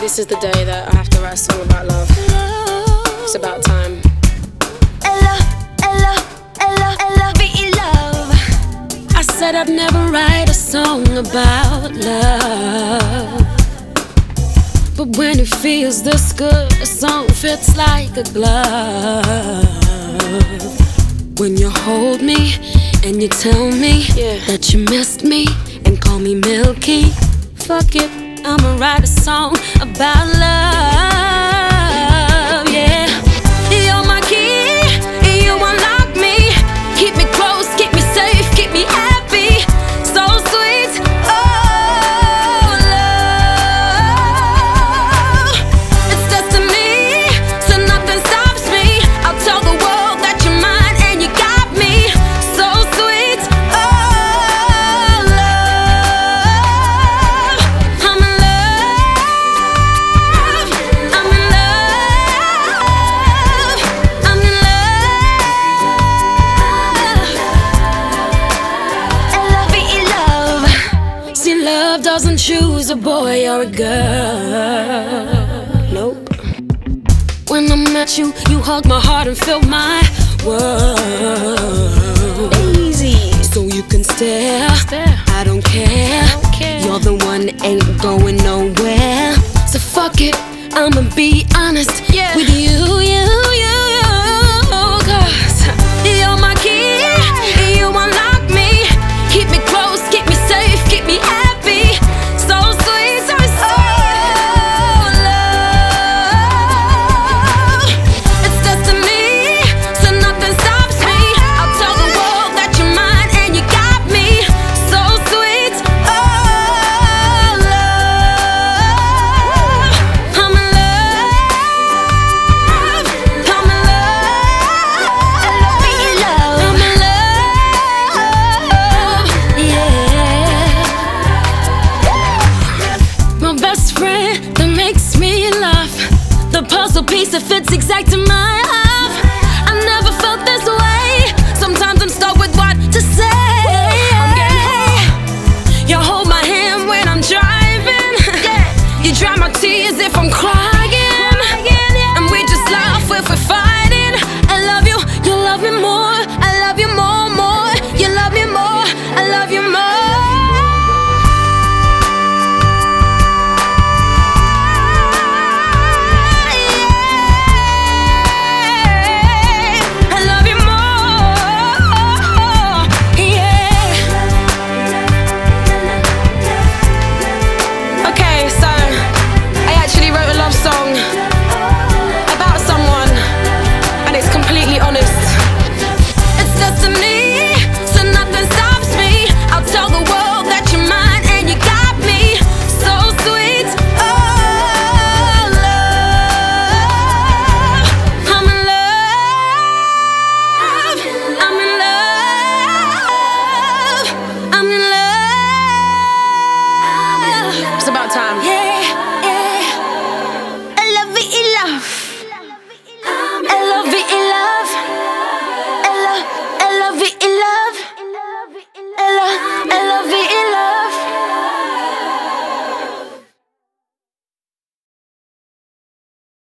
this is the day that I have to write a song about love. It's about time. Ella, Ella, Ella, Ella, be love. I said I'd never write a song about love. But when it feels this good, a song fits like a glove. When you hold me and you tell me Yeah. that you missed me and call me Milky, fuck it, I'ma write a song about love. Love doesn't choose a boy or a girl. Nope. When I met you, you hugged my heart and filled my world. Easy. So you can stare. Stare. I don't care. Don't care. You're the one that ain't going nowhere. So fuck it. I'ma be honest Yeah. with you, The puzzle piece that fits exact in my life. I never felt this way. Sometimes I'm stuck with what to say. You hold my hand when I'm driving. You dry my tears if I'm crying.